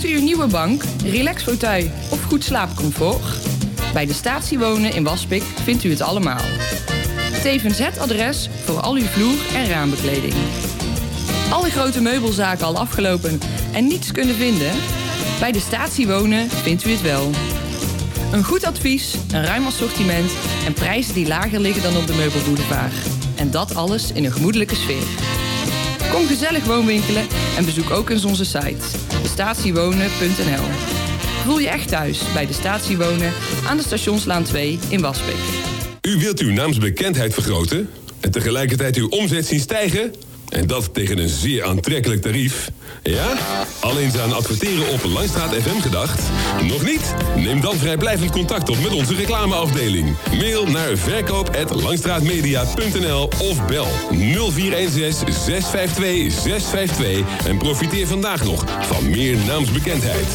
Zoekt u nieuwe bank, relaxfauteuil of goed slaapcomfort? Bij de Statie Wonen in Waspik vindt u het allemaal. Tevens het adres voor al uw vloer- en raambekleding. Alle grote meubelzaken al afgelopen en niets kunnen vinden? Bij de Statie Wonen vindt u het wel. Een goed advies, een ruim assortiment en prijzen die lager liggen dan op de meubelboulevard. En dat alles in een gemoedelijke sfeer. Kom gezellig woonwinkelen en bezoek ook eens onze site statiewonen.nl. Voel je echt thuis bij de Statie Wonen aan de Stationslaan 2 in Waspik. U wilt uw naamsbekendheid vergroten en tegelijkertijd uw omzet zien stijgen? En dat tegen een zeer aantrekkelijk tarief. Ja? Alleen aan adverteren op Langstraat FM gedacht? Nog niet? Neem dan vrijblijvend contact op met onze reclameafdeling. Mail naar verkoop@langstraatmedia.nl of bel 0416 652 652 en profiteer vandaag nog van meer naamsbekendheid.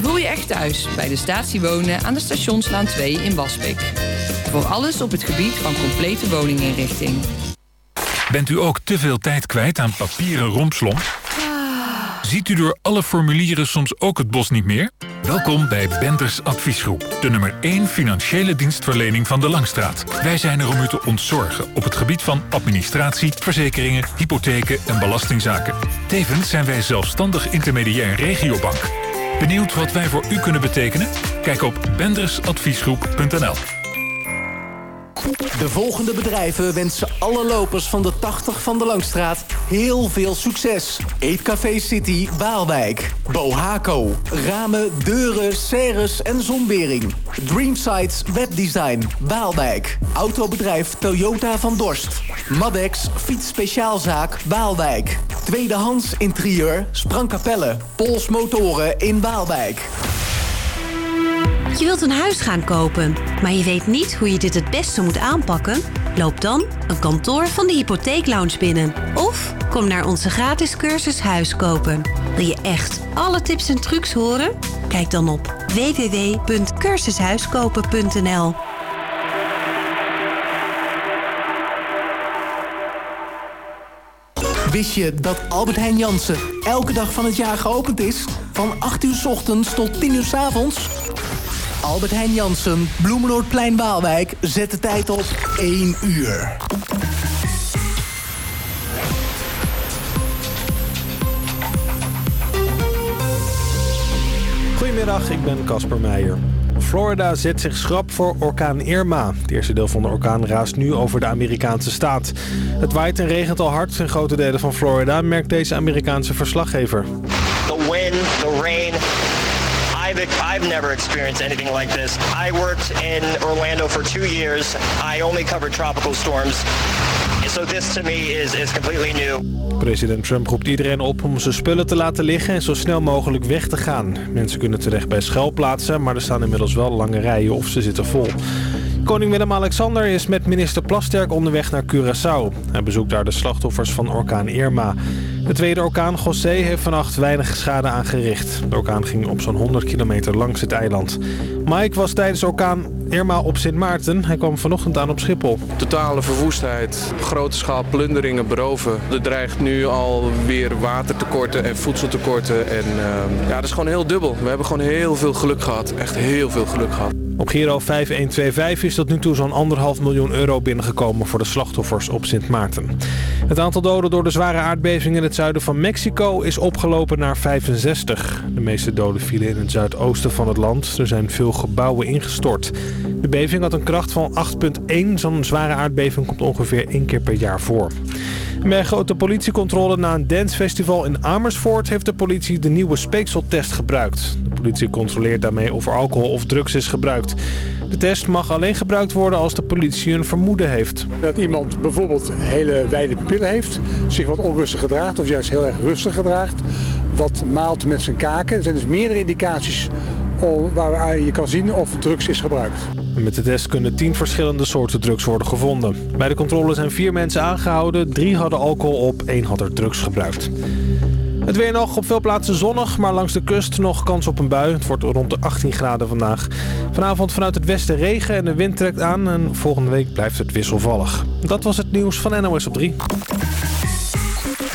Voel je echt thuis bij de Statie Wonen aan de Stationslaan 2 in Waspik. Voor alles op het gebied van complete woninginrichting. Bent u ook te veel tijd kwijt aan papieren rompslomp? Ziet u door alle formulieren soms ook het bos niet meer? Welkom bij Benders Adviesgroep, de nummer 1 financiële dienstverlening van de Langstraat. Wij zijn er om u te ontzorgen op het gebied van administratie, verzekeringen, hypotheken en belastingzaken. Tevens zijn wij zelfstandig intermediair regiobank. Benieuwd wat wij voor u kunnen betekenen? Kijk op bendersadviesgroep.nl. De volgende bedrijven wensen alle lopers van de 80 van de Langstraat heel veel succes. Eetcafé City Waalwijk. Bohaco. Ramen, deuren, serres en zonwering. Dreamsites Webdesign Waalwijk. Autobedrijf Toyota van Dorst. Madex Fiets Speciaalzaak Waalwijk. Tweedehands interieur Sprangkapelle. Pols Motoren in Waalwijk. Je wilt een huis gaan kopen, maar je weet niet hoe je dit het beste moet aanpakken? Loop dan een kantoor van de Hypotheeklounge binnen. Of kom naar onze gratis cursus Huis kopen. Wil je echt alle tips en trucs horen? Kijk dan op www.cursushuiskopen.nl Wist je dat Albert Heijn Jansen elke dag van het jaar geopend is? Van 8 uur 's ochtends tot 10 uur 's avonds? Albert Heijn Jansen, Bloemenoordplein Waalwijk, zet de tijd op 1 uur. Goedemiddag, ik ben Casper Meijer. Florida zet zich schrap voor orkaan Irma. Het eerste deel van de orkaan raast nu over de Amerikaanse staat. Het waait en regent al hard in grote delen van Florida, merkt deze Amerikaanse verslaggever. The wind, the rain. I've, I've never experienced anything like this. I worked in Orlando for two years. I only covered tropical storms. So this to me is, is completely new. President Trump roept iedereen op om zijn spullen te laten liggen en zo snel mogelijk weg te gaan. Mensen kunnen terecht bij schuilplaatsen, maar er staan inmiddels wel lange rijen of ze zitten vol. Koning Willem-Alexander is met minister Plasterk onderweg naar Curaçao. Hij bezoekt daar de slachtoffers van orkaan Irma. De tweede orkaan José heeft vannacht weinig schade aangericht. De orkaan ging op zo'n 100 kilometer langs het eiland. Mike was tijdens orkaan Irma op Sint Maarten. Hij kwam vanochtend aan op Schiphol. Totale verwoestheid, grote schaal plunderingen, beroven. Er dreigt nu alweer watertekorten en voedseltekorten. En uh, ja, dat is gewoon heel dubbel. We hebben gewoon heel veel geluk gehad. Echt heel veel geluk gehad. Op Giro 5125 is tot nu toe zo'n anderhalf miljoen euro binnengekomen voor de slachtoffers op Sint Maarten. Het aantal doden door de zware aardbeving in het zuiden van Mexico is opgelopen naar 65. De meeste doden vielen in het zuidoosten van het land. Er zijn veel gebouwen ingestort. De beving had een kracht van 8,1. Zo'n zware aardbeving komt ongeveer één keer per jaar voor. Bij grote politiecontrole na een dancefestival in Amersfoort... heeft de politie de nieuwe speekseltest gebruikt. De politie controleert daarmee of er alcohol of drugs is gebruikt. De test mag alleen gebruikt worden als de politie een vermoeden heeft. Dat iemand bijvoorbeeld hele wijde pillen heeft, zich wat onrustig gedraagt... of juist heel erg rustig gedraagt, wat maalt met zijn kaken. Er zijn dus meerdere indicaties waar je kan zien of drugs is gebruikt. Met de test kunnen tien verschillende soorten drugs worden gevonden. Bij de controle zijn vier mensen aangehouden. Drie hadden alcohol op, één had er drugs gebruikt. Het weer nog op veel plaatsen zonnig, maar langs de kust nog kans op een bui. Het wordt rond de 18 graden vandaag. Vanavond vanuit het westen regen en de wind trekt aan. En volgende week blijft het wisselvallig. Dat was het nieuws van NOS op 3.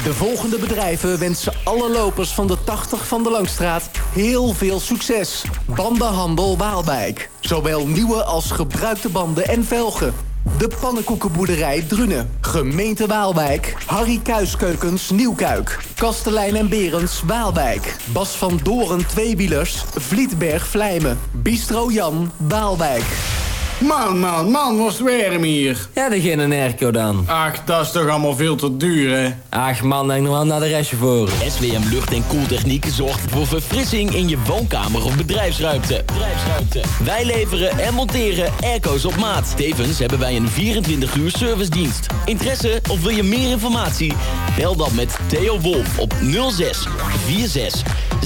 De volgende bedrijven wensen alle lopers van de 80 van de Langstraat heel veel succes. Bandenhandel Waalwijk. Zowel nieuwe als gebruikte banden en velgen. De pannenkoekenboerderij Drunen. Gemeente Waalwijk. Harry Kuiskeukens Nieuwkuik. Kastelein en Berends Waalwijk. Bas van Doren Tweewielers Vlietberg Vlijmen. Bistro Jan Waalwijk. Man, man, man, was het warm hier. Ja, dat geen airco dan. Ach, dat is toch allemaal veel te duur, hè? Ach man, denk nog wel naar de restje voor. SWM Lucht en Koeltechniek zorgt voor verfrissing in je woonkamer of bedrijfsruimte. bedrijfsruimte. Wij leveren en monteren airco's op maat. Tevens hebben wij een 24 uur servicedienst. Interesse of wil je meer informatie? Bel dan met Theo Wolf op 06 46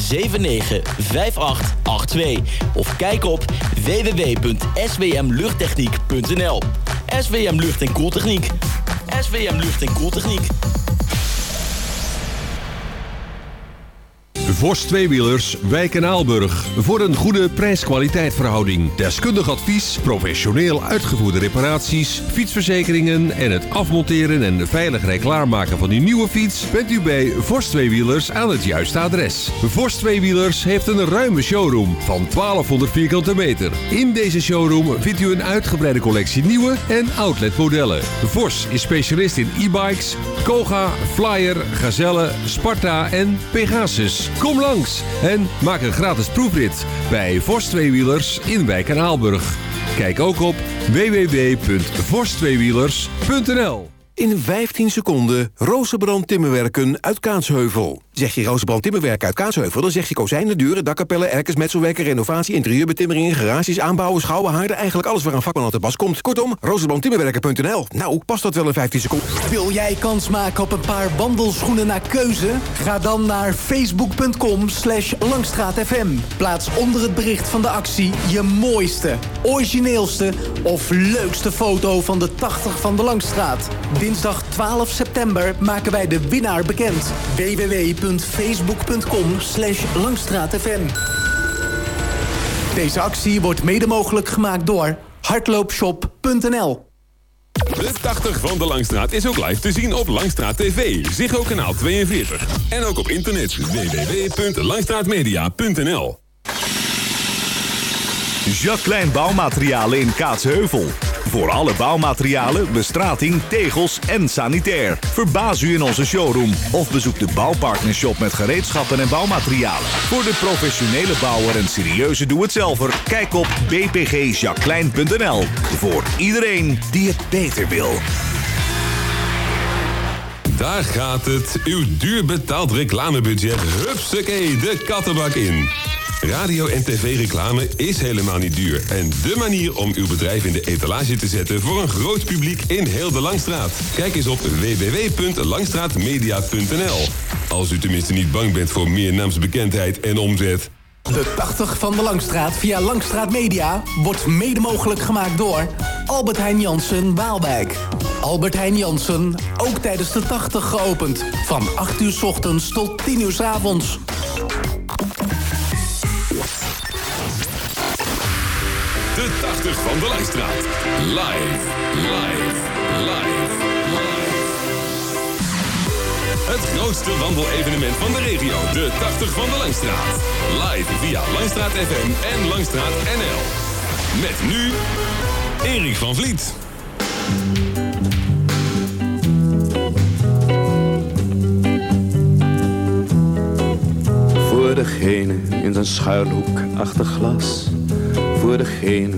79 5882 of kijk op www.swmluchttechniek.nl. SWM Lucht en Koeltechniek. SWM Lucht en Koeltechniek. Vos Tweewielers, Wijk en Aalburg. Voor een goede prijs-kwaliteit verhouding. Deskundig advies, professioneel uitgevoerde reparaties, fietsverzekeringen en het afmonteren en veilig klaarmaken van uw nieuwe fiets bent u bij Vos Tweewielers aan het juiste adres. Vos Tweewielers heeft een ruime showroom van 1200 vierkante meter. In deze showroom vindt u een uitgebreide collectie nieuwe en outlet modellen. Vos is specialist in e-bikes, Koga, Flyer, Gazelle, Sparta en Pegasus. Kom langs en maak een gratis proefrit bij Vos Tweewielers in Wijk en Aalburg. Kijk ook op www.vorstweewielers.nl In 15 seconden Rozenbrand Timmerwerken uit Kaatsheuvel. Zeg je Rozenbrand Timmerwerken uit Kaatsheuvel... dan zeg je kozijnen, deuren, dakkapellen, erkers, metselwerken... renovatie, interieurbetimmeringen, garages, aanbouwen, schouwen, haarden... eigenlijk alles waar een vakman aan te pas komt. Kortom, rozenbrandtimmerwerken.nl. Nou, past dat wel in 15 seconden? Wil jij kans maken op een paar wandelschoenen naar keuze? Ga dan naar facebook.com slash langstraatfm. Plaats onder het bericht van de actie je mooiste, origineelste of leukste foto van de 80 van de Langstraat. Dinsdag 12 september maken wij de winnaar bekend. www.facebook.com slash langstraatfm. Deze actie wordt mede mogelijk gemaakt door hardloopshop.nl. De 80 van de Langstraat is ook live te zien op Langstraat TV, Ziggo kanaal 42. En ook op internet www.langstraatmedia.nl. Jacques Klein Bouwmaterialen in Kaatsheuvel. Voor alle bouwmaterialen, bestrating, tegels en sanitair. Verbaas u in onze showroom of bezoek de Bouwpartnershop met gereedschappen en bouwmaterialen. Voor de professionele bouwer en serieuze doe-het-zelver, kijk op bpgjacqueline.nl. Voor iedereen die het beter wil. Daar gaat het. Uw duur betaald reclamebudget. Hupsakee, de kattenbak in. Radio en tv-reclame is helemaal niet duur. En de manier om uw bedrijf in de etalage te zetten voor een groot publiek in heel de Langstraat. Kijk eens op www.langstraatmedia.nl. Als u tenminste niet bang bent voor meer naamsbekendheid en omzet. De 80 van de Langstraat via Langstraat Media wordt mede mogelijk gemaakt door Albert Heijn Jansen Waalwijk. Albert Heijn Jansen, ook tijdens de 80 geopend. Van 8 uur 's ochtends tot 10 uur 's avonds. Van de Langstraat. Live, live, live, live. Het grootste wandelevenement van de regio. De 80 van de Langstraat. Live via Langstraat FM en Langstraat NL. Met nu Erik van Vliet. Voor degene in zijn schuilhoek achter glas. Voor degene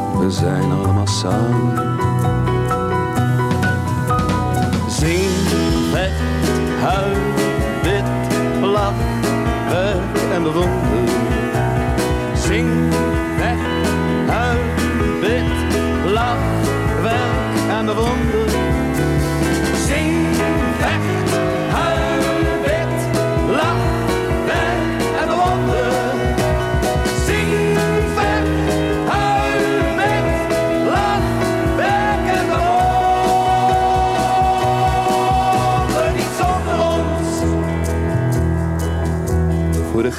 we zijn allemaal samen. Zing, vecht, huil, wit, lach, werk en bewonder. Zing, vecht, huil, wit, lach, werk en bewonder.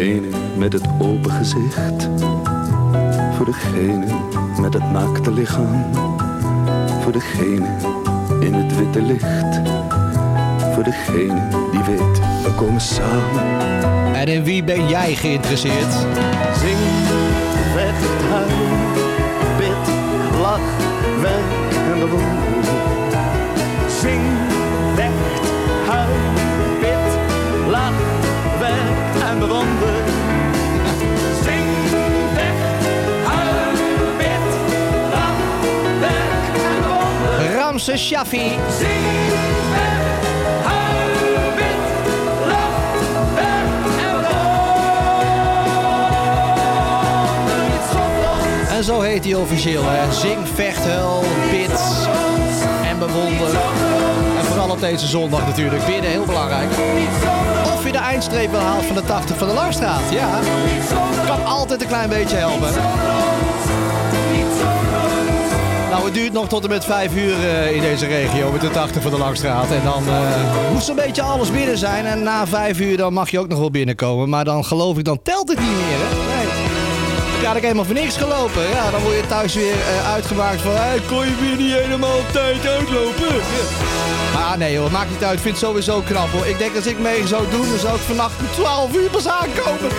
Degene met het open gezicht. Voor degene met het naakte lichaam. Voor degene in het witte licht. Voor degene die weet, we komen samen. En in wie ben jij geïnteresseerd? Zing, vecht, huil, bid, lach, werk en bewonder. Zing, lach, werk en zo heet hij officieel, hè? Zing, vecht, huil, bid en bewonder. En vooral op deze zondag natuurlijk. Bidden, heel belangrijk. Of je de eindstreep wil halen van de 80 van de Langstraat. Ja, kan altijd een klein beetje helpen. Nou, het duurt nog tot en met 5 uur eh, in deze regio met de 80 van de Langstraat. En dan eh, moet zo'n beetje alles binnen zijn. En na 5 uur dan mag je ook nog wel binnenkomen. Maar dan geloof ik, dan telt het niet meer. Hè? Nee. Dan heb ik helemaal voor niks gelopen. Ja, dan word je thuis weer eh, uitgemaakt van... Hey, kon je weer niet helemaal tijd uitlopen? Maar nee hoor, maakt niet uit. Ik vind het sowieso knap hoor. Ik denk als ik mee zou doen, dan zou ik vannacht om 12 uur pas aankomen.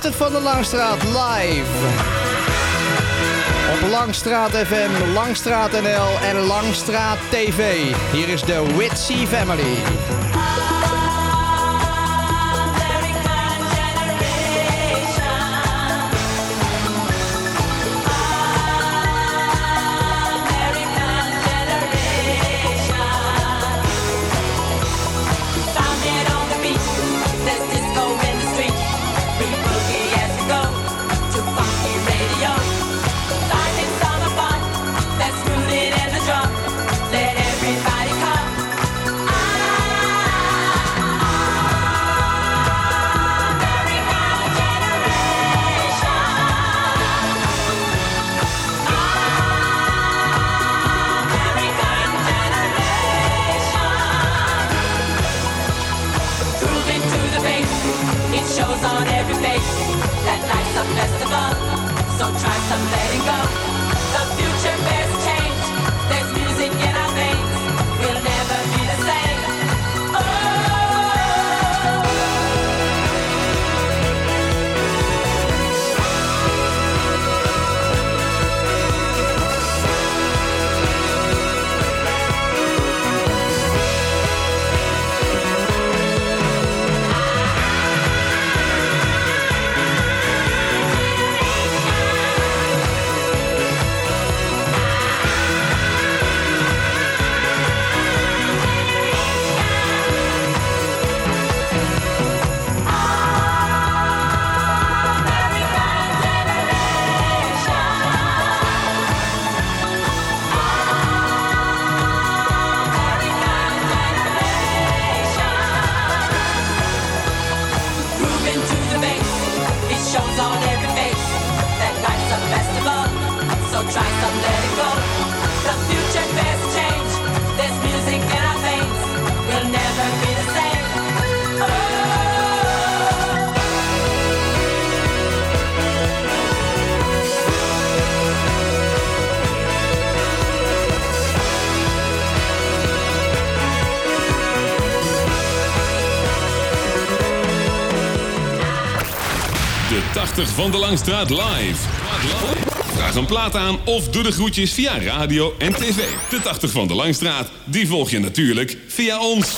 80 van de Langstraat live. Op Langstraat FM, Langstraat NL en Langstraat TV. Hier is de Witsy Family. 80 van de Langstraat live. Vraag een plaat aan of doe de groetjes via radio en tv. De 80 van de Langstraat, die volg je natuurlijk via ons.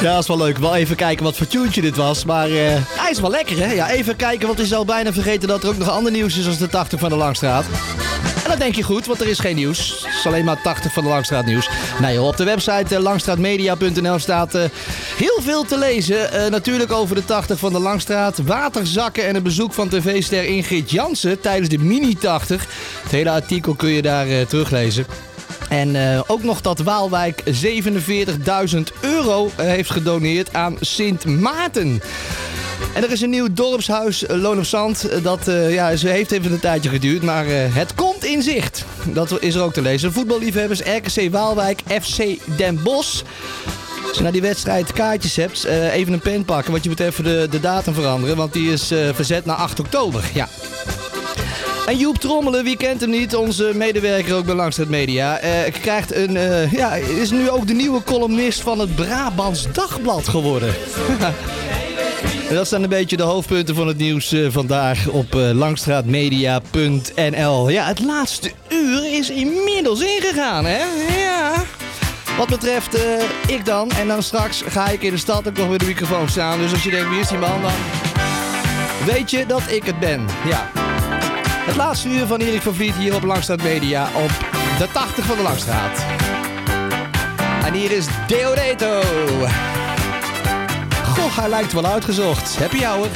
Ja, dat is wel leuk. Wel even kijken wat voor tuentje dit was. Maar eh, hij is wel lekker, hè? Ja, even kijken, want het is al bijna vergeten dat er ook nog ander nieuws is als de 80 van de Langstraat. En dat denk je goed, want er is geen nieuws. Het is alleen maar 80 van de Langstraat nieuws. Nee, joh, op de website eh, langstraatmedia.nl staat eh, heel veel te lezen. Eh, natuurlijk over de 80 van de Langstraat, waterzakken en een bezoek van tv-ster Ingrid Jansen tijdens de mini-80. Het hele artikel kun je daar eh, teruglezen. En eh, ook nog dat Waalwijk 47.000 euro eh, heeft gedoneerd aan Sint Maarten. En er is een nieuw dorpshuis, eh, Loon op Zand. Dat ja, heeft even een tijdje geduurd, maar het komt in zicht. Dat is er ook te lezen. Voetballiefhebbers, RKC Waalwijk, FC Den Bosch. Als je naar die wedstrijd kaartjes hebt, even een pen pakken. Want je moet even de, de datum veranderen, want die is verzet naar 8 oktober. Ja. En Joep Trommelen, wie kent hem niet, onze medewerker ook bij Langstraat Media, eh, krijgt een, eh, ja, is nu ook de nieuwe columnist van het Brabants Dagblad geworden. En dat zijn een beetje de hoofdpunten van het nieuws eh, vandaag op langstraatmedia.nl. Ja, het laatste uur is inmiddels ingegaan, hè? Ja. Wat betreft ik dan, en dan straks ga ik in de stad ook nog weer de microfoon staan. Dus als je denkt, wie is die man dan? Weet je dat ik het ben, ja. Het laatste uur van Erik van Vliet hier op Langstraat Media op de 80 van de Langstraat. En hier is Deodato. Goh, hij lijkt wel uitgezocht. Happy hour.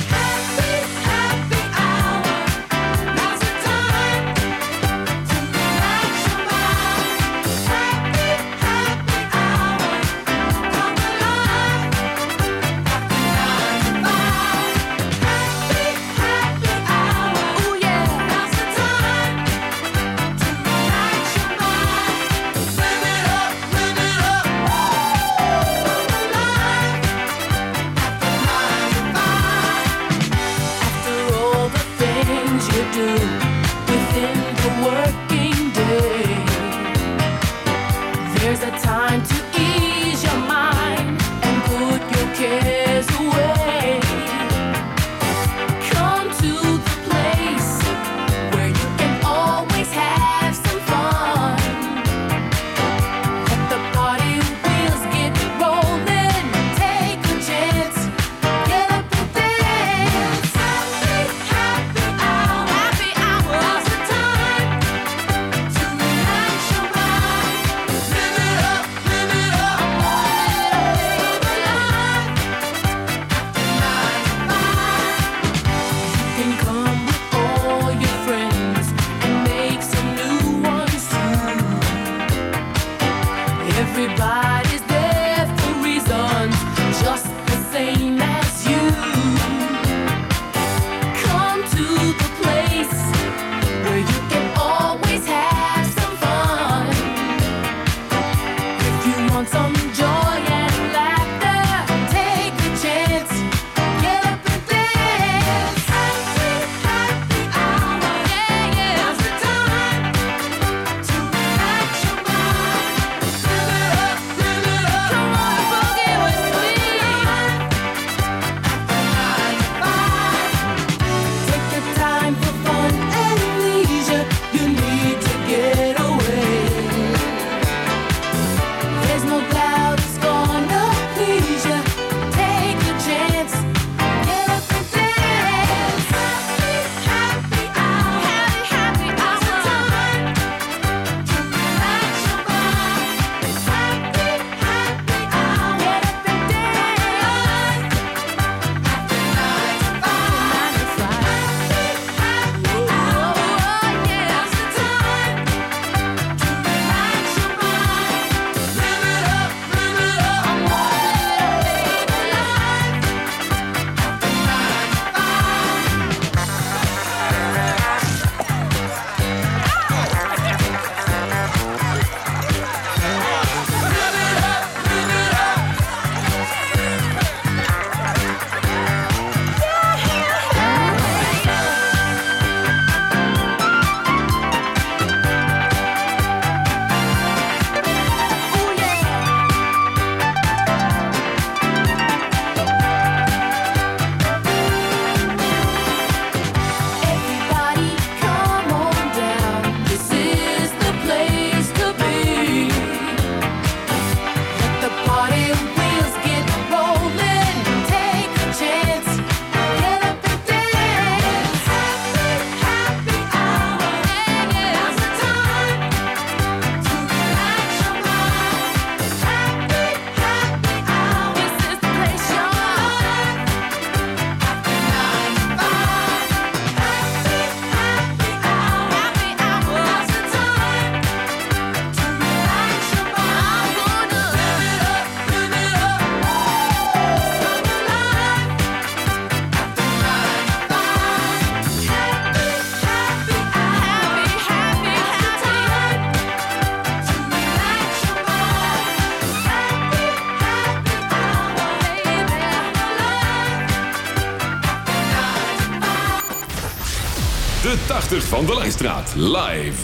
De 80 van de Langstraat. Live.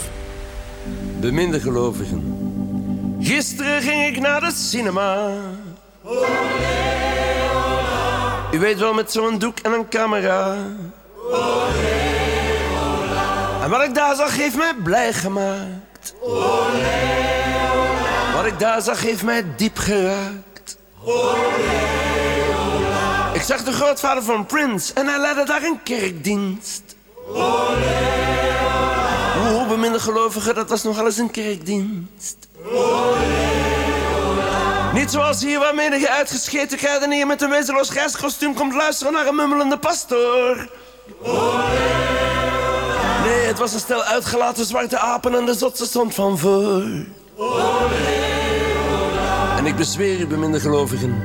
Beminde gelovigen. Gisteren ging ik naar de cinema. U weet wel, met zo'n doek en een camera. En wat ik daar zag, heeft mij blij gemaakt. Wat ik daar zag, heeft mij diep geraakt. Ik zag de grootvader van Prince en hij leidde daar een kerkdienst. Hoe beminde gelovigen, dat was nogal eens een kerkdienst. Niet zoals hier waar menige uitgescheten kruidenier met een wezenloos grijskostuum komt luisteren naar een mummelende pastoor. Nee, het was een stel uitgelaten zwarte apen en de zotse stond van voor. En ik bezweer u, beminde gelovigen,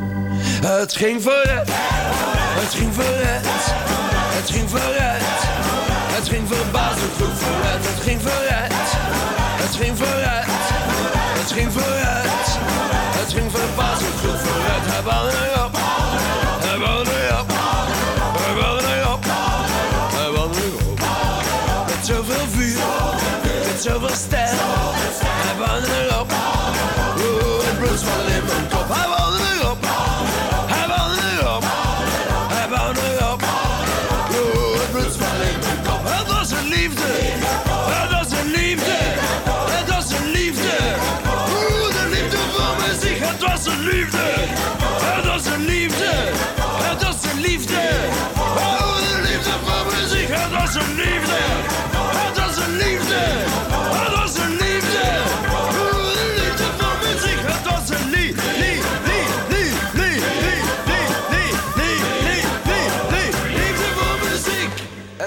het ging vooruit, het ging vooruit, het ging vooruit. Het ging verbazend goed vooruit, het ging vooruit, het ging vooruit, het ging vooruit, het ging verbazend goed vooruit. Hij bouwde erop, hij bouwde erop, hij bouwde erop, hij bouwde erop, met zoveel stijl. Hij woonde erop. Het bloed zwalde in mijn kop. Liefde. Het was een liefde. Het was een liefde. Oeh, de liefde voor muziek. Het was een liefde. Het was een liefde. Het was een liefde. Oh, de liefde voor muziek. Het was een liefde.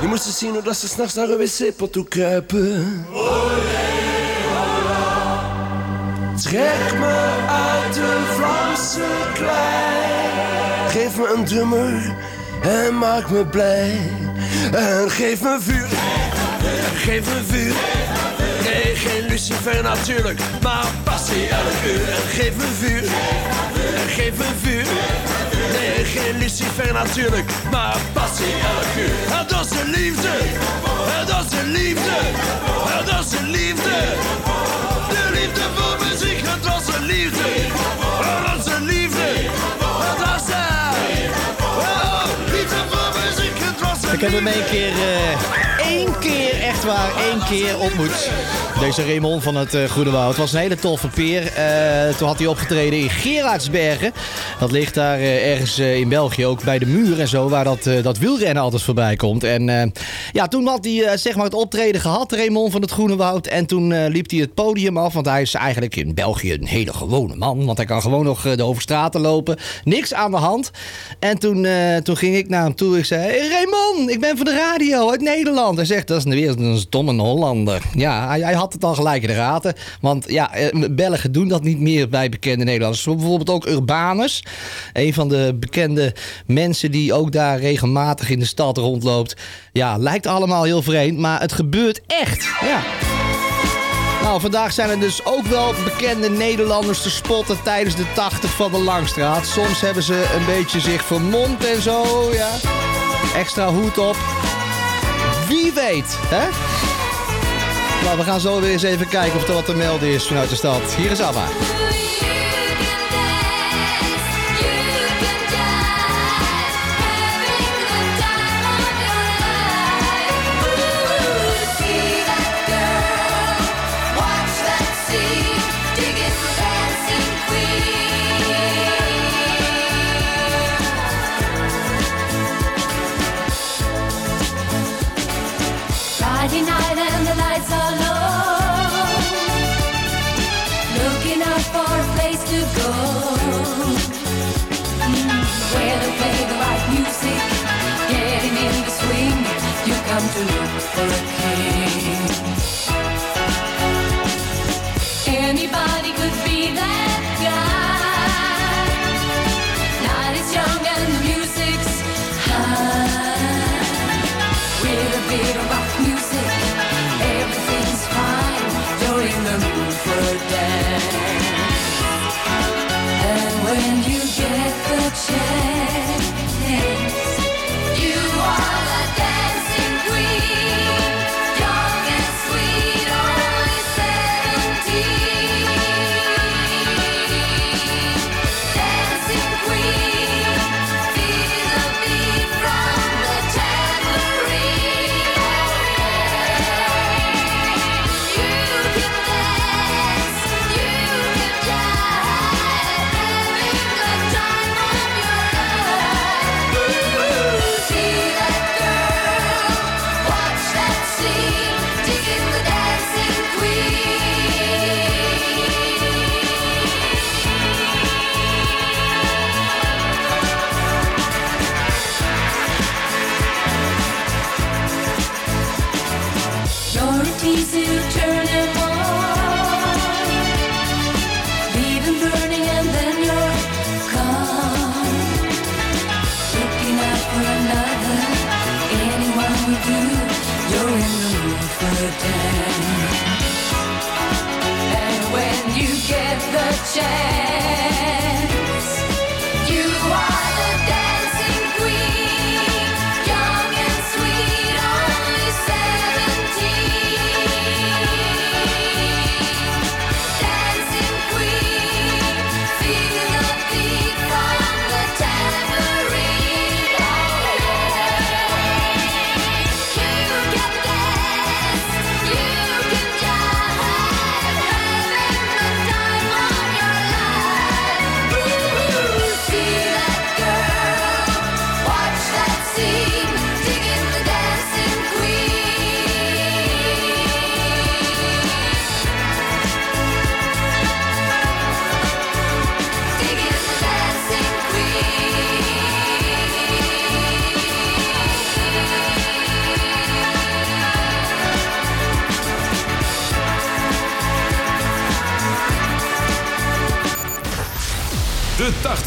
Je moest zien hoe dat ze s'nachts naar een wc-pot toe kruipen. Trek me uit de Vlaamse klei. Geef me een drummer en maak me blij. En geef me vuur, geef me vuur. Nee, geen lucifer natuurlijk, maar passie elk uur. En geef me vuur, en geef me vuur. Nee, geen lucifer natuurlijk, maar passie elk uur. Dat is de liefde, dat is de liefde, dat is de liefde. De liefde voor muziek, het was een liefde. Het was een liefde. Het was een oh, liefde voor muziek, het was een Ik heb hem één keer, eh, één keer, echt waar, één keer ontmoet. Deze Raymond van het uh, Goede Woud. Het was een hele toffe peer. Eh, toen had hij opgetreden in Gerardsbergen. Dat ligt daar eh, ergens eh, in België, ook bij de muur en zo, waar dat, eh, dat wielrennen altijd voorbij komt. En eh, ja, toen had hij eh, zeg maar het optreden gehad, Raymond van het Groene Woud. En toen eh, liep hij het podium af, want hij is eigenlijk in België een hele gewone man. Want hij kan gewoon nog eh, de over straten lopen. Niks aan de hand. En toen, eh, toen ging ik naar hem toe. Ik zei, Raymond, ik ben van de radio uit Nederland. Hij zegt, dat is weer een stomme Hollander. Ja, hij, had het al gelijk in de gaten. Want ja, eh, Belgen doen dat niet meer bij bekende Nederlanders. Bijvoorbeeld ook Urbanus. Een van de bekende mensen die ook daar regelmatig in de stad rondloopt. Ja, lijkt allemaal heel vreemd, maar het gebeurt echt. Ja. Nou, vandaag zijn er dus ook wel bekende Nederlanders te spotten tijdens de 80 van de Langstraat. Soms hebben ze een beetje zich vermomd en zo, ja. Extra hoed op. Wie weet, hè? Nou, we gaan zo weer eens even kijken of er wat te melden is vanuit de stad. Hier is Abba.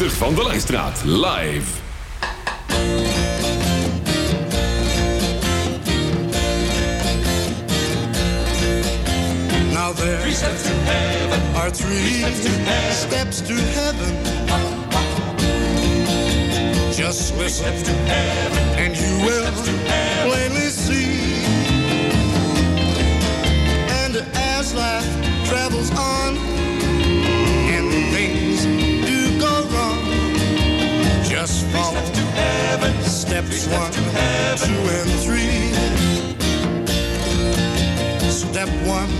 De 80 van de Langstraat. Live. Now there are three steps to heaven. Just listen, and you will steps one, two, and three. Step one,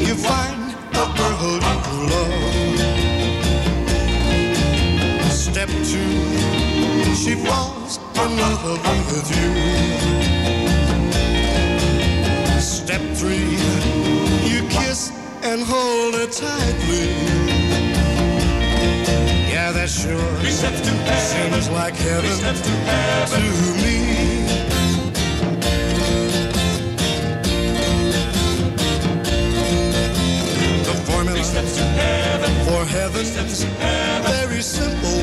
you find a girl you love. Step two, she falls in love with you. Step three, you kiss and hold her tightly. Yeah, that sure seems like heaven to me. The formula for heaven's very simple.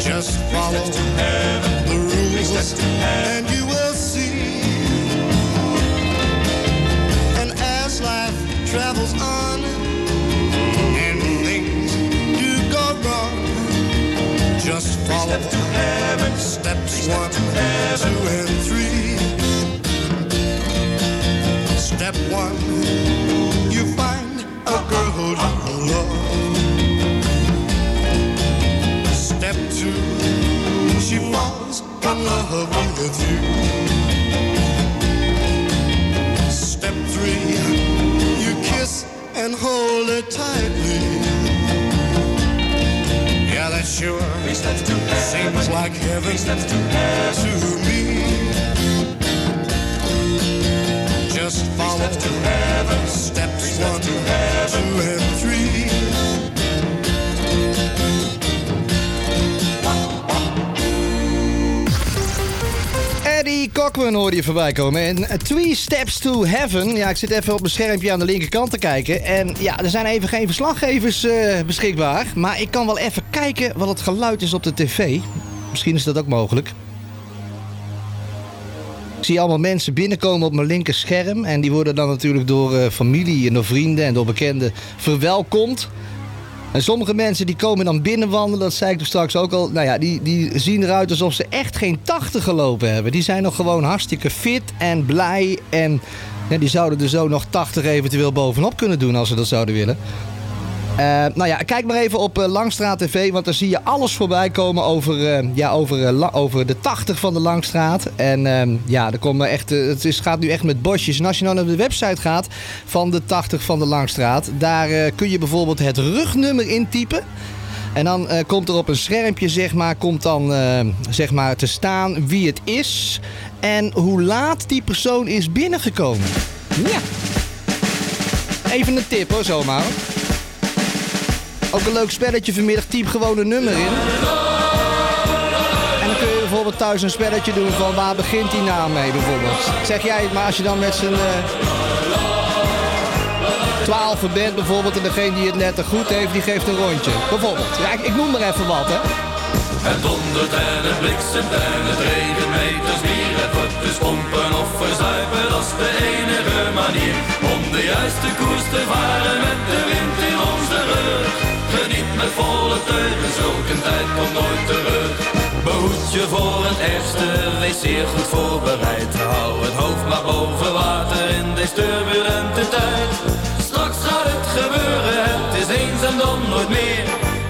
Just follow the rules and you will see. And as life travels on just follow steps one, two, and three. Step one, you find a girl you love. Step two, she falls in love with you. Yeah, that sure seems like heaven to me. Just follow steps one, two, and three. Eddie Cochran hoorde je voorbij komen. En eh, Three Steps to Heaven. Ja, ik zit even op mijn schermpje aan de linkerkant te kijken. En ja, er zijn even geen verslaggevers eh, beschikbaar. Maar ik kan wel even kijken wat het geluid is op de tv. Misschien is dat ook mogelijk. Ik zie allemaal mensen binnenkomen op mijn linker scherm. En die worden dan natuurlijk door eh, familie en door vrienden en door bekenden verwelkomd. En sommige mensen die komen dan binnenwandelen, dat zei ik toen straks ook al. Nou ja, die, die zien eruit alsof ze echt geen 80 gelopen hebben. Die zijn nog gewoon hartstikke fit en blij. En die zouden er zo nog 80 eventueel bovenop kunnen doen als ze dat zouden willen. Eh, nou ja, kijk maar even op eh, Langstraat TV, want daar zie je alles voorbij komen over, eh, ja, over, over de 80 van de Langstraat. En ehm, ja, er komen echt, het is, gaat nu echt met bosjes. En als je nou naar de website gaat van de 80 van de Langstraat, daar kun je bijvoorbeeld het rugnummer intypen. En dan komt er op een schermpje zeg maar, komt dan, zeg maar te staan wie het is en hoe laat die persoon is binnengekomen. Ja. Even een tip hoor, zomaar. Ook een leuk spelletje vanmiddag. Typ gewoon een nummer in. En dan kun je bijvoorbeeld thuis een spelletje doen van waar begint die naam mee bijvoorbeeld. Zeg jij het maar als je dan met z'n eh 12 bent bijvoorbeeld en degene die het letter goed heeft, die geeft een rondje. Bijvoorbeeld. Ja, ik, noem maar even wat hè. Het dondert en het bliksemt en het regent meters bier. Het wordt dus pompen of verzuipen, dat is de enige manier. Om de juiste koers te varen met de wind in onze rug. Geniet met volle teugen, zulke tijd komt nooit terug. Behoed je voor het ergste, wees zeer goed voorbereid. Hou het hoofd maar boven water in deze turbulente tijd. Straks gaat het gebeuren, het is eens en dan nooit meer.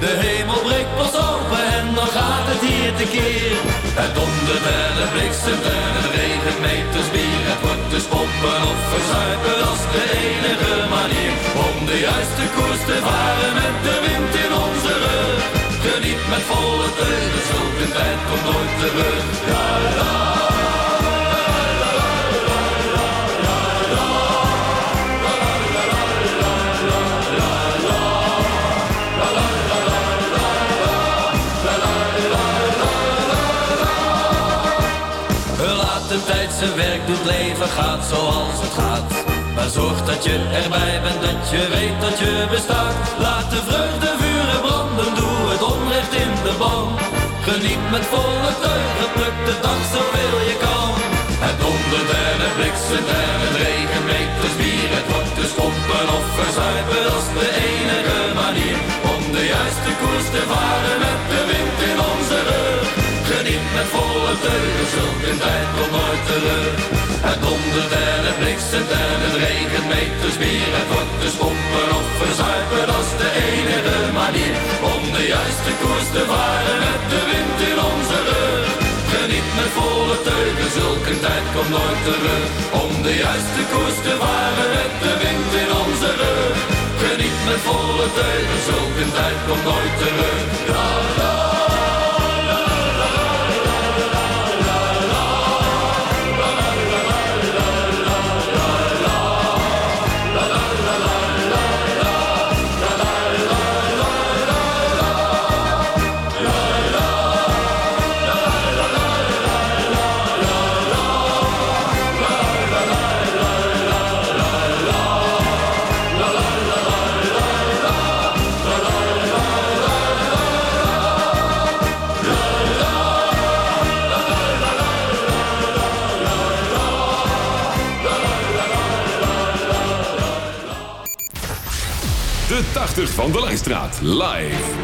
De hemel breekt pas open en dan gaat het hier tekeer. Het dondert en het bliksemt en het regent meters bier. Het wordt dus pompen of verzuipen, dat de enige manier. Om de juiste koers te varen met de wind in onze rug. Geniet met volle teugen, zulke tijd komt nooit terug. Ja, ja. Zijn werk doet, leven gaat zoals het gaat. Maar zorg dat je erbij bent, dat je weet dat je bestaat. Laat de vreugde vuren branden, doe het onrecht in de ban. Geniet met volle teugen, pluk de dag zoveel je kan. Het dondert en het bliksemt en het regent meters bier. Het wordt dus pompen of verzuipen, is de enige manier. Om de juiste koers te varen met de wind met volle teugen, zulke tijd komt nooit terug. Het het bliksemt meters bier. Het wordt dus pompen of verzuipen, dat de enige manier. Om de juiste koers te varen met de wind in onze rug. Geniet met volle teugen, zulke tijd komt nooit terug. Om de juiste koers te varen met de wind in onze rug. Geniet met volle teugen, zulke tijd komt nooit terug. Ja. Van de Langstraat. Live.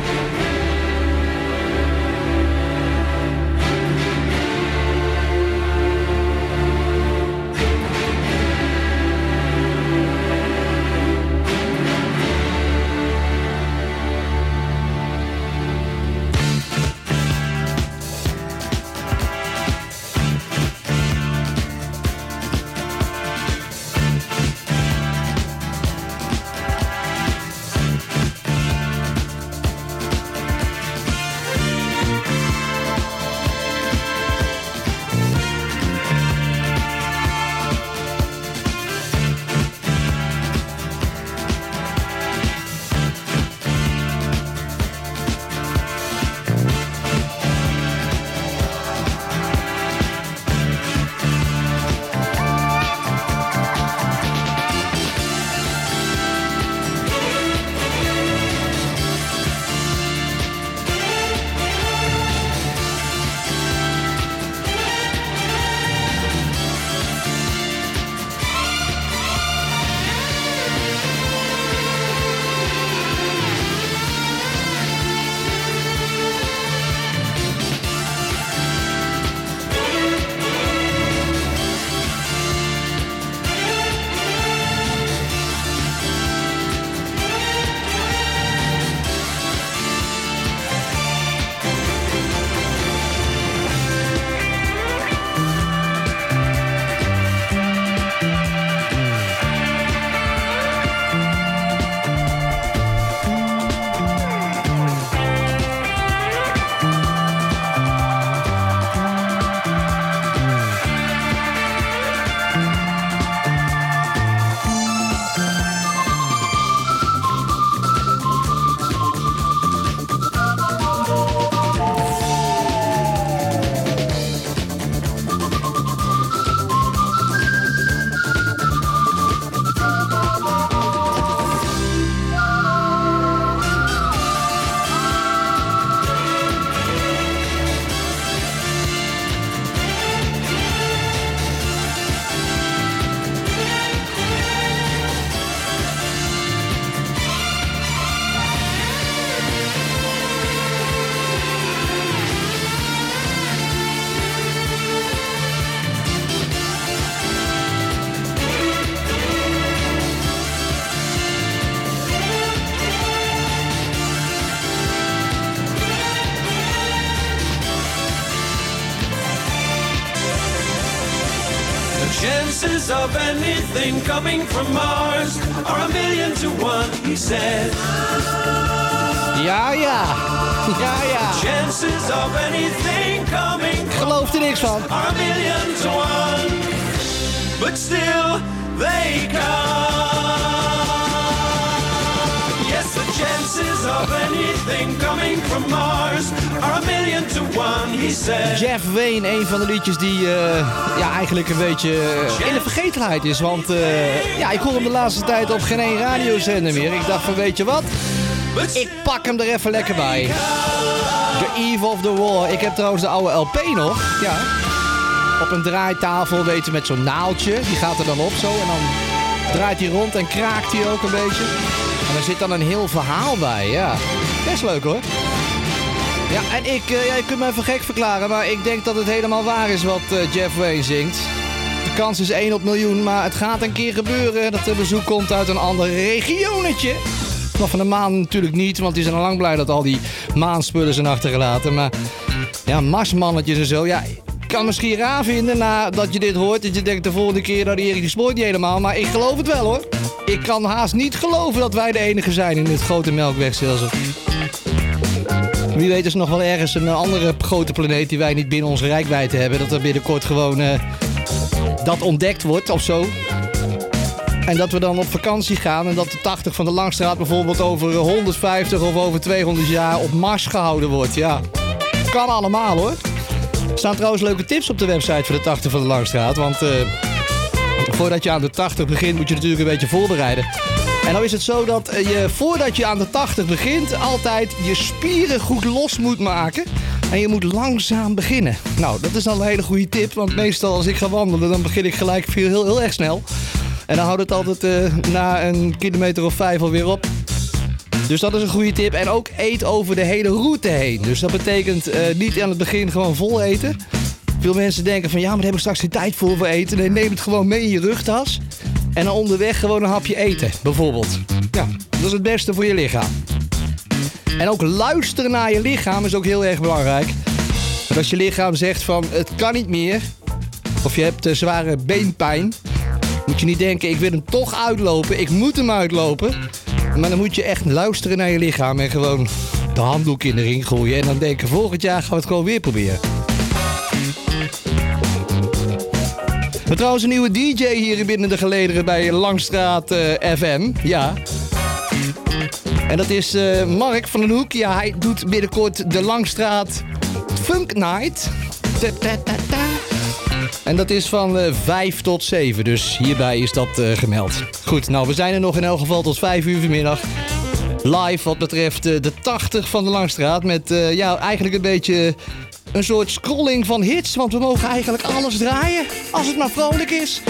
Coming from Mars are a million to one, he said. Ja, ja. Ja, ja. Chances of anything coming Ik geloof er niks van. are a million to one. But still, they come. Yes, the chances of anything coming from Mars are a million to one, he said. Jeff Wayne, een van de liedjes die eh, ja, eigenlijk een beetje eh, in de vergetelheid is. Want eh, ja, ik hoor hem de laatste tijd op geen één radiozender meer. Ik dacht van weet je wat, ik pak hem er even lekker bij. The Eve of the War. Ik heb trouwens de oude LP nog. Ja. Op een draaitafel, weet je, met zo'n naaldje. Die gaat er dan op zo en dan draait hij rond en kraakt hij ook een beetje. En er zit dan een heel verhaal bij, ja. Best leuk hoor. Ja, en ik, eh, ja, je kunt me even gek verklaren, maar ik denk dat het helemaal waar is wat eh, Jeff Wayne zingt. De kans is 1 op miljoen, maar het gaat een keer gebeuren dat er bezoek komt uit een ander regionetje. Nog van de maan natuurlijk niet, want die zijn al lang blij dat al die maanspullen zijn achtergelaten. Maar ja, marsmannetjes en zo, ja, kan misschien raar vinden nadat je dit hoort. Dat je denkt de volgende keer, nou die Erik die spoort niet helemaal. Maar ik geloof het wel hoor. Ik kan haast niet geloven dat wij de enige zijn in dit grote melkwegstelsel. Wie weet is er nog wel ergens een andere grote planeet die wij niet binnen onze rijkwijde hebben. Dat er binnenkort gewoon eh, dat ontdekt wordt of zo. En dat we dan op vakantie gaan en dat de 80 van de Langstraat bijvoorbeeld over 150 of over 200 jaar op Mars gehouden wordt. Ja, kan allemaal hoor. Er staan trouwens leuke tips op de website van de 80 van de Langstraat. Want eh, voordat je aan de 80 begint moet je natuurlijk een beetje voorbereiden. En nou is het zo dat eh, je voordat je aan de 80 begint altijd je spieren goed los moet maken. En je moet langzaam beginnen. Nou, dat is dan een hele goede tip. Want meestal als ik ga wandelen, dan begin ik gelijk veel, heel, heel erg snel. En dan houdt het altijd eh, na een kilometer of vijf alweer op. Dus dat is een goede tip. En ook eet over de hele route heen. Dus dat betekent eh, niet aan het begin gewoon vol eten. Veel mensen denken van ja, maar daar heb ik straks geen tijd voor voor eten. Nee, neem het gewoon mee in je rugtas. En dan onderweg gewoon een hapje eten, bijvoorbeeld. Ja, dat is het beste voor je lichaam. En ook luisteren naar je lichaam is ook heel erg belangrijk. Want als je lichaam zegt van het kan niet meer, of je hebt eh, zware beenpijn, moet je niet denken ik wil hem toch uitlopen, ik moet hem uitlopen. Maar dan moet je echt luisteren naar je lichaam en gewoon de handdoek in de ring gooien. En dan denken volgend jaar gaan we het gewoon weer proberen. Trouwens een nieuwe DJ hier binnen de gelederen bij Langstraat eh, FM. Ja. En dat is eh, Mark van den Hoek. Ja, hij doet binnenkort de Langstraat Funk Night. En dat is van eh 5 tot 7. Dus hierbij is dat eh, gemeld. Goed, nou we zijn er nog in elk geval tot 5 uur vanmiddag. Live wat betreft eh, de 80 van de Langstraat. Met eh, ja, eigenlijk een beetje een soort scrolling van hits. Want we mogen eigenlijk alles draaien. Als het maar vrolijk is.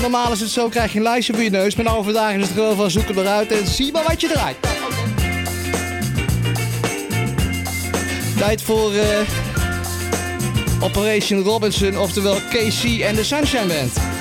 Normaal is het zo, krijg je een lijstje voor je neus. Maar nou vandaag is het gewoon van zoek het eruit en zie maar wat je draait. Tijd voor eh, Operation Robinson, oftewel KC en de Sunshine Band.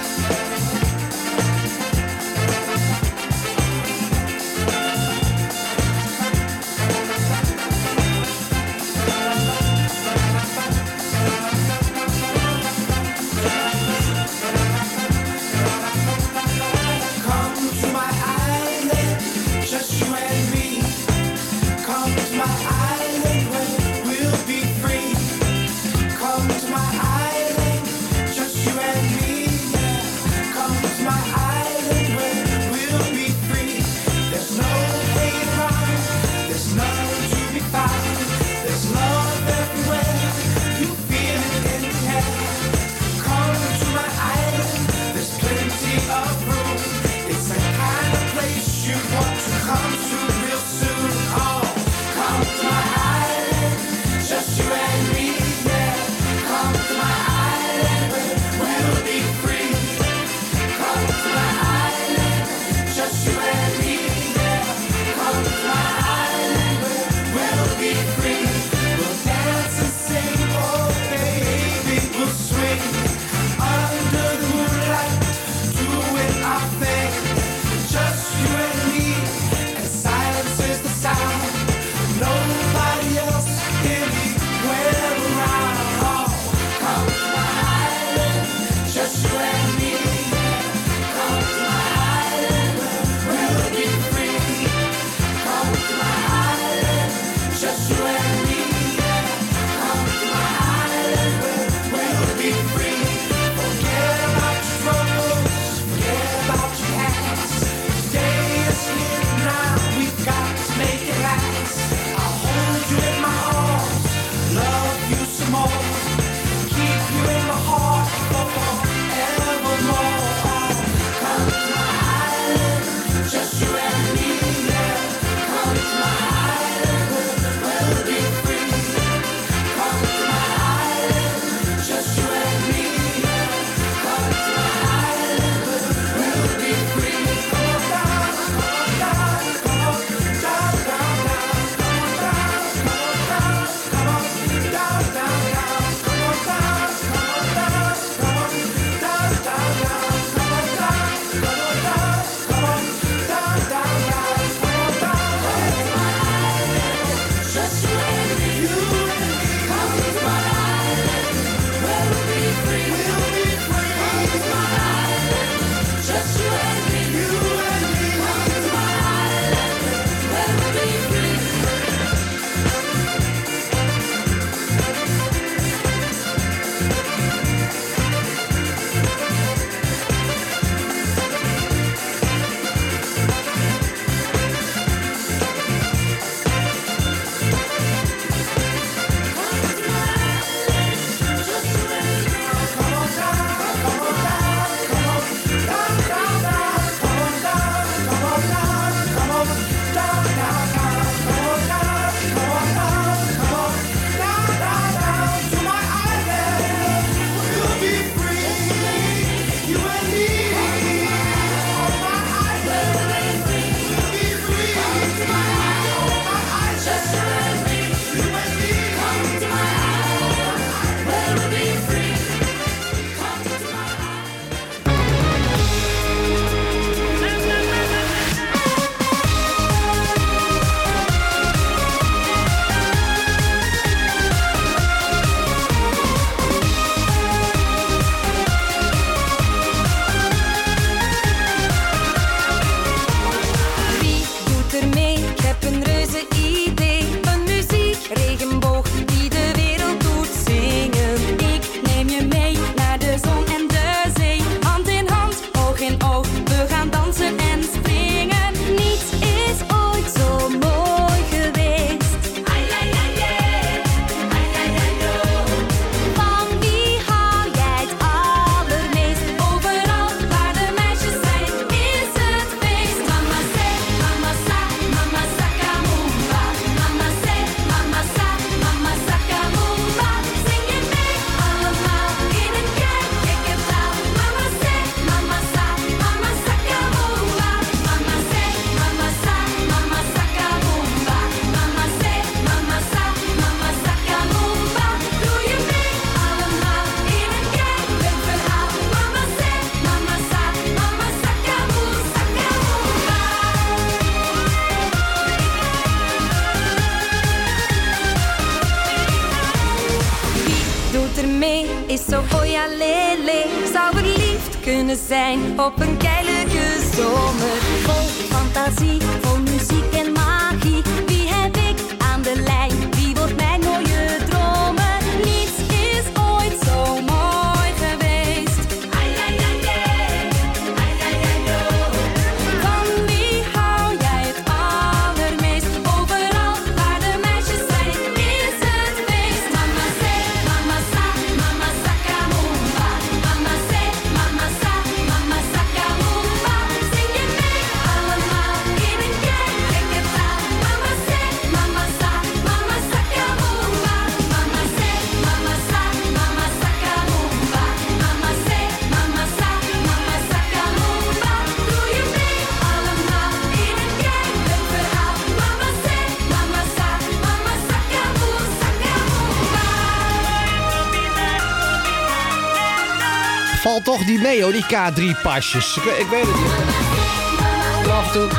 Die K3-pasjes. Ik, weet- ik weet het niet. Af en toe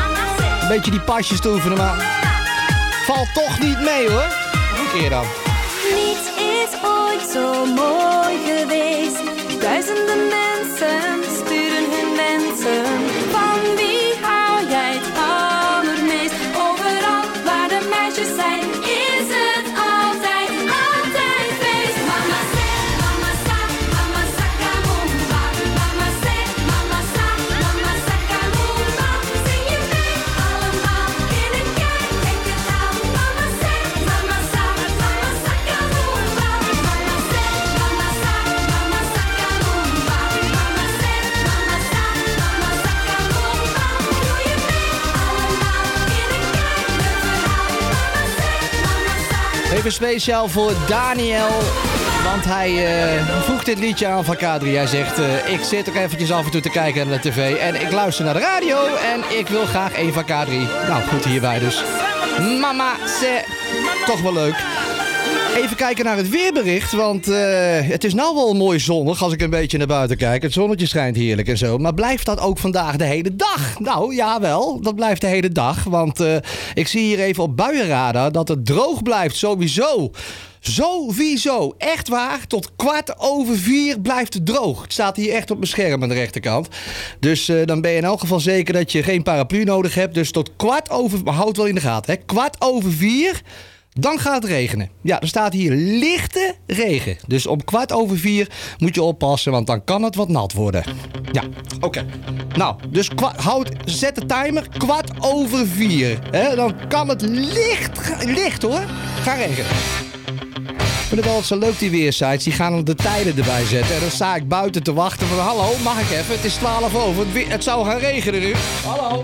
een beetje die pasjes oefenen, maar... Valt toch niet mee hoor. Een keer dan. Niets is ooit zo mooi geweest. Speciaal voor Daniel. Want hij eh, vroeg dit liedje aan van K3. Hij zegt, eh, ik zit ook eventjes af en toe te kijken naar de tv. En ik luister naar de radio. En ik wil graag één van K3. Nou, goed hierbij dus. Mama, ze... Toch wel leuk. Even kijken naar het weerbericht, want eh, het is nou wel mooi zonnig als ik een beetje naar buiten kijk. Het zonnetje schijnt heerlijk en zo. Maar blijft dat ook vandaag de hele dag? Nou, jawel, dat blijft de hele dag. Want eh, ik zie hier even op buienradar dat het droog blijft, sowieso. Sowieso, echt waar. Tot kwart over vier blijft het droog. Het staat hier echt op mijn scherm aan de rechterkant. Dus eh, dan ben je in elk geval zeker dat je geen paraplu nodig hebt. Dus tot kwart over, maar houd wel in de gaten, hè. Kwart over vier dan gaat het regenen. Ja, er staat hier lichte regen. Dus om kwart over vier moet je oppassen, want dan kan het wat nat worden. Ja, oké. Nou, dus houd, zet de timer kwart over vier. Dan kan het licht, licht hoor, gaan regenen. Ik vind het altijd zo leuk, die weersites. Die gaan de tijden erbij zetten. En dan sta ik buiten te wachten van... Hallo, mag ik even? Het is 12 over. Het, het zou gaan regenen nu. Hallo.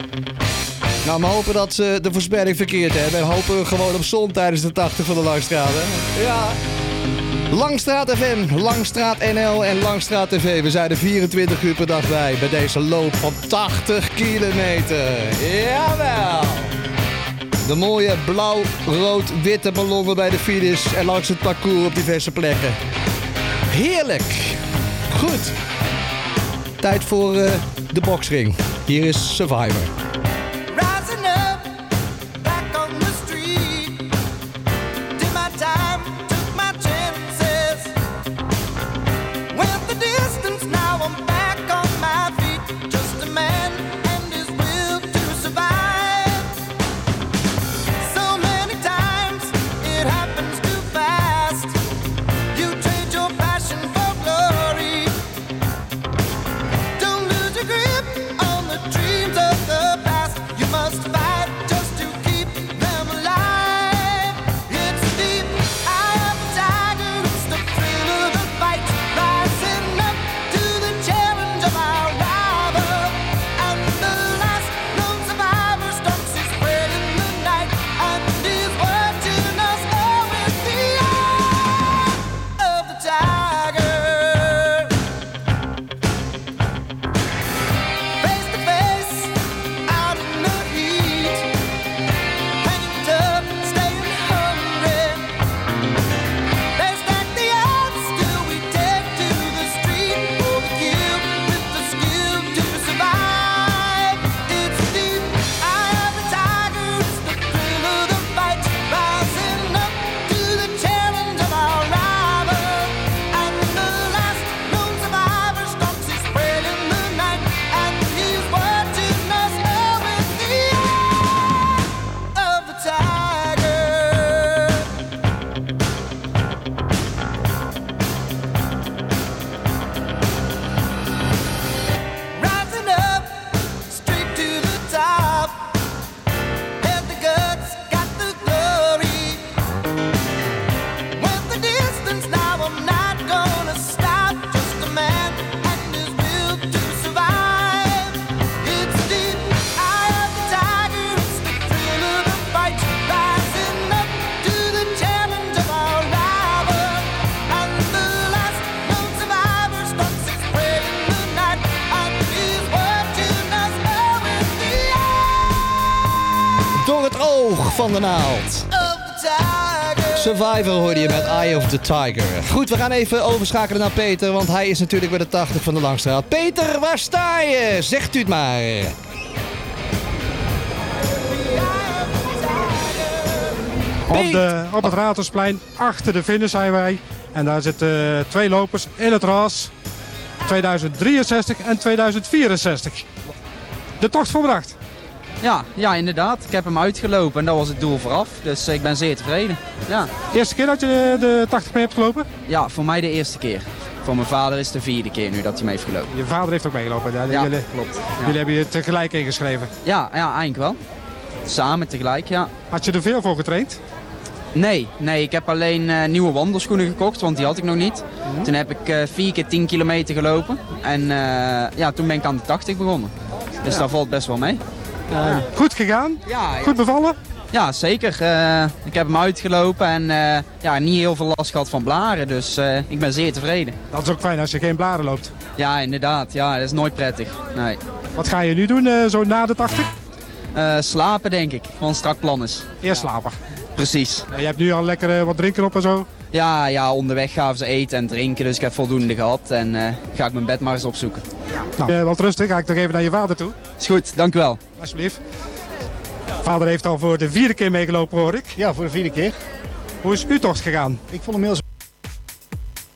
Nou, we hopen dat ze de voorspelling verkeerd hebben. En hopen gewoon op zon tijdens de 80 van de Langstraat, hè? Ja. Langstraat FM, Langstraat NL en Langstraat TV. We zijn er 24 uur per dag bij. Bij deze loop van 80 kilometer. Jawel. De mooie blauw-rood-witte ballonnen bij de finish. En langs het parcours op diverse plekken. Heerlijk. Goed. Tijd voor eh, de boxring. Hier is Survivor. Het oog van de naald. Survivor hoorde je met Eye of the Tiger. Goed, we gaan even overschakelen naar Peter, want hij is natuurlijk bij de 80 van de Langstraat. Peter, waar sta je? Zegt u het maar. Op, de, op het Ratersplein, achter de finish zijn wij. En daar zitten eh, twee lopers in het ras. 2063 en 2064. De tocht volbracht. Ja, ja, inderdaad. Ik heb hem uitgelopen en dat was het doel vooraf. Dus ik ben zeer tevreden. Ja. Eerste keer dat je de 80 mee hebt gelopen? Ja, voor mij de eerste keer. Voor mijn vader is het de vierde keer nu dat hij mee heeft gelopen. Je vader heeft ook meegelopen. Ja, Ja, jullie, klopt. Ja. Jullie hebben je tegelijk ingeschreven. Ja, ja, eigenlijk wel. Samen tegelijk, ja. Had je er veel voor getraind? Nee, nee, ik heb alleen eh, nieuwe wandelschoenen gekocht, want die had ik nog niet. Toen heb ik eh, vier keer 10 kilometer gelopen. En eh, ja, toen ben ik aan de 80 begonnen. Dus Ja. dat valt best wel mee. Eh, goed gegaan? Ja, Goed bevallen? Ja, zeker. Eh, ik heb hem uitgelopen en eh, ja, niet heel veel last gehad van blaren. Dus ik ben zeer tevreden. Dat is ook fijn als je geen blaren loopt. Ja, inderdaad. Ja, dat is nooit prettig. Nee. Wat ga je nu doen, zo na de 80? Eh, slapen, denk ik. Van strak plan is. Eerst slapen. Precies. Je hebt nu al lekker wat drinken op en zo. Ja, ja, onderweg gaven ze eten en drinken, dus ik heb voldoende gehad. En eh, ga ik mijn bed maar eens opzoeken. Nou, eh, wat rustig. Ga ik nog even naar je vader toe. Is goed, dank u wel. Alsjeblieft. Vader heeft al voor de vierde keer meegelopen, hoor ik. Ja, voor de vierde keer. Hoe is uw tocht gegaan? Ik vond hem heel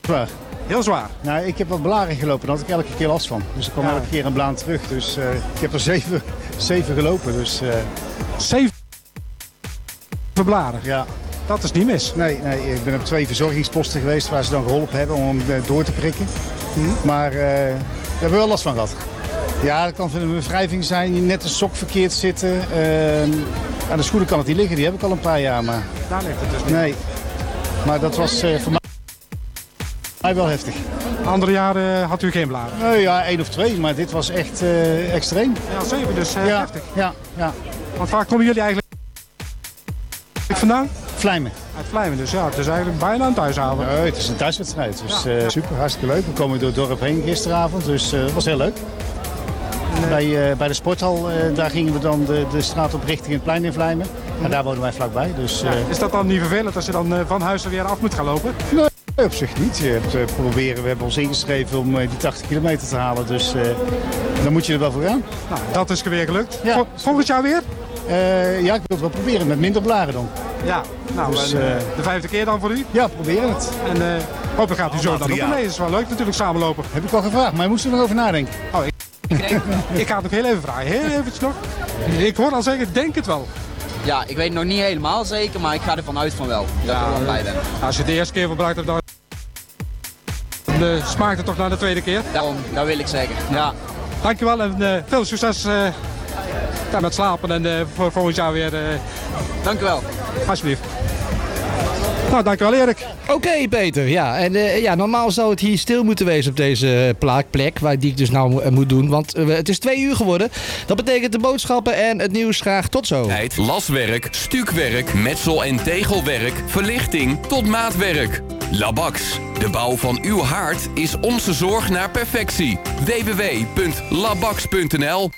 zwaar. Heel zwaar? Nou, ik heb wat blaren gelopen, daar had ik elke keer last van. Dus er kwam Ja. elke keer een blaan terug. Dus eh, ik heb er zeven, zeven gelopen. Dus, eh, Zeven blaren? Ja. Dat is niet mis. Nee, nee, ik ben op twee verzorgingsposten geweest waar ze dan geholpen hebben om hem eh, door te prikken. Maar eh, daar hebben we wel last van gehad. Ja, dat kan van een wrijving zijn, net een sok verkeerd zitten. Eh, aan de schoenen kan het niet liggen, die heb ik al een paar jaar. Maar Daar ligt het dus niet. nee, maar dat was eh, voor mij wel heftig. Andere jaren had u geen blaren? Nou ja, één of twee, maar dit was echt eh, extreem. Ja, zeven, dus eh, Ja, heftig. Ja, ja. Want waar komen jullie eigenlijk vandaan? Vlijmen. Uit Vlijmen, dus ja, het is eigenlijk bijna een thuishaven. Nee, het is een thuiswedstrijd, dus eh, super, hartstikke leuk. We komen door het dorp heen gisteravond, dus eh, het was heel leuk. Bij, eh, bij de sporthal, eh, daar gingen we dan de, de straat op richting het plein in Vlijmen. En daar wonen wij vlakbij, dus... Ja, eh, is dat dan niet vervelend als je dan eh, van huis er weer af moet gaan lopen? Nee, op zich niet. Je hebt, eh, proberen, we hebben ons ingeschreven om eh, die 80 kilometer te halen, dus eh, dan moet je er wel voor gaan. Nou, dat is weer gelukt. Vol- volgend jaar weer? Eh, ja, ik wil het wel proberen, met minder blaren dan. Ja, nou, Dus, en, eh, eh, de vijfde keer dan voor u? Ja, proberen het. En eh hopelijk gaat u zo dan ook mee. Dat is wel leuk natuurlijk samenlopen. Heb ik al gevraagd, maar je moest er nog over nadenken. Oh, ik, ik ga het nog heel even vragen. Heel eventjes nog. Ik hoor al zeggen, ik denk het wel. Ja, ik weet het nog niet helemaal zeker, maar ik ga ervan uit van wel. Dat ik er dan bij ben. Als je het de eerste keer verbruikt hebt, dan dan, eh, smaakt het toch naar de tweede keer. Daarom, dat wil ik zeggen. Ja. Dankjewel en eh, veel succes eh, ja, met slapen en eh, voor volgend jaar weer. eh Dank u wel. Alsjeblieft. Nou, dankjewel Erik. Oké, Peter. Ja, en eh, ja, normaal zou het hier stil moeten wezen op deze plaak, plek, waar die ik dus nou mo- moet doen. Want het is twee uur geworden. Dat betekent de boodschappen en het nieuws graag tot zo. Laswerk, stukwerk, metsel- en tegelwerk, verlichting tot maatwerk. Labax, de bouw van uw haard is onze zorg naar perfectie. www.labax.nl